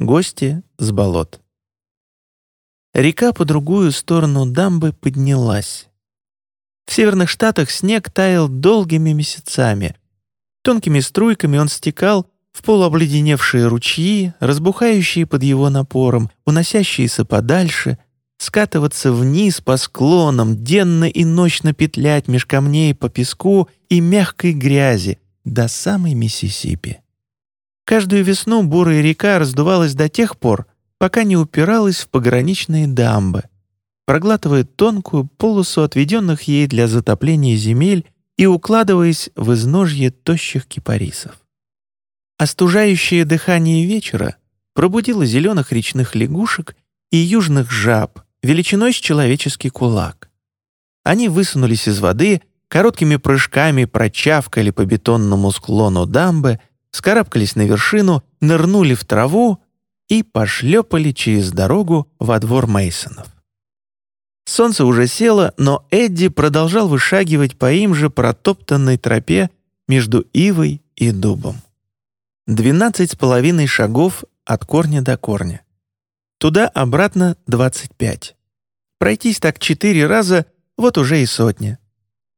Гости с болот. Река по другую сторону дамбы поднялась. В северных штатах снег таял долгими месяцами. Тонкими струйками он стекал в полуобледеневшие ручьи, разбухающие под его напором, уносящиеся подальше, скатываться вниз по склонам, денно и ночно петлять меж камней по песку и мягкой грязи до самой Миссисипи. Каждую весну бурая река раздувалась до тех пор, пока не упиралась в пограничные дамбы, проглатывая тонкую полосу отведенных ей для затопления земель и укладываясь в изножье тощих кипарисов. Остужающее дыхание вечера пробудило зеленых речных лягушек и южных жаб величиной с человеческий кулак. Они высунулись из воды, короткими прыжками прочавкали по бетонному склону дамбы, скарабкались на вершину, нырнули в траву и пошлепали через дорогу во двор Мейсонов. Солнце уже село, но Эдди продолжал вышагивать по им же протоптанной тропе между ивой и дубом. Двенадцать с половиной шагов от корня до корня. Туда-обратно двадцать пять. Пройтись так четыре раза — вот уже и сотня.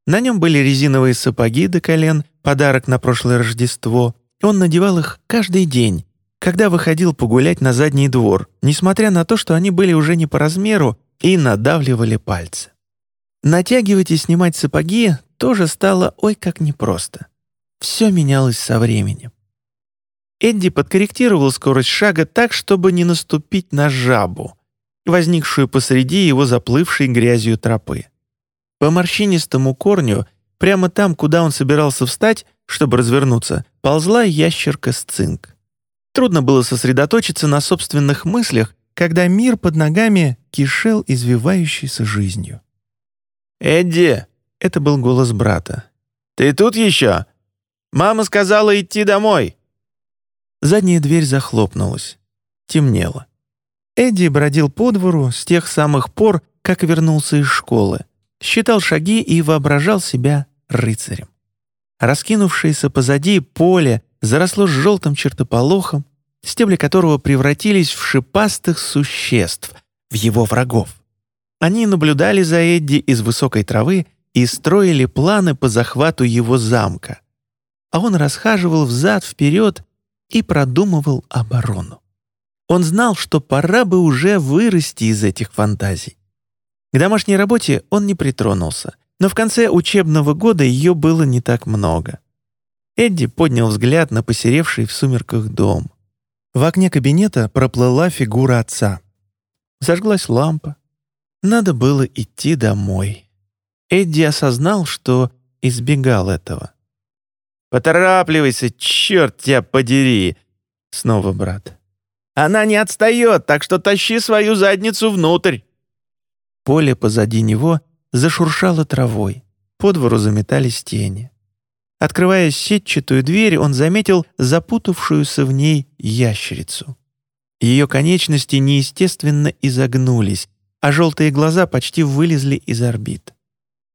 На нем были резиновые сапоги до колен, подарок на прошлое Рождество. Он надевал их каждый день, когда выходил погулять на задний двор, несмотря на то, что они были уже не по размеру и надавливали пальцы. Натягивать и снимать сапоги тоже стало ой как непросто. Все менялось со временем. Эдди подкорректировал скорость шага так, чтобы не наступить на жабу, возникшую посреди его заплывшей грязью тропы. По морщинистому корню, прямо там, куда он собирался встать, чтобы развернуться, ползла ящерка с цинк. Трудно было сосредоточиться на собственных мыслях, когда мир под ногами кишел извивающейся жизнью. «Эдди!» — это был голос брата. «Ты тут еще? Мама сказала идти домой!» Задняя дверь захлопнулась. Темнело. Эдди бродил по двору с тех самых пор, как вернулся из школы, считал шаги и воображал себя рыцарем. Раскинувшееся позади поле заросло желтым чертополохом, стебли которого превратились в шипастых существ, в его врагов. Они наблюдали за Эдди из высокой травы и строили планы по захвату его замка. А он расхаживал взад-вперед и продумывал оборону. Он знал, что пора бы уже вырасти из этих фантазий. К домашней работе он не притронулся, но в конце учебного года ее было не так много. Эдди поднял взгляд на посеревший в сумерках дом. В окне кабинета проплыла фигура отца. Зажглась лампа. Надо было идти домой. Эдди осознал, что избегал этого. «Поторапливайся, черт тебя подери!» Снова брат. «Она не отстает, так что тащи свою задницу внутрь!» Поле позади него зашуршало травой. По двору заметались тени. Открывая сетчатую дверь, он заметил запутавшуюся в ней ящерицу. Ее конечности неестественно изогнулись, а желтые глаза почти вылезли из орбит.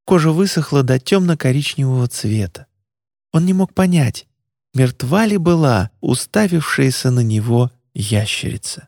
Кожа высохла до темно-коричневого цвета. Он не мог понять, мертва ли была уставившаяся на него ящерица.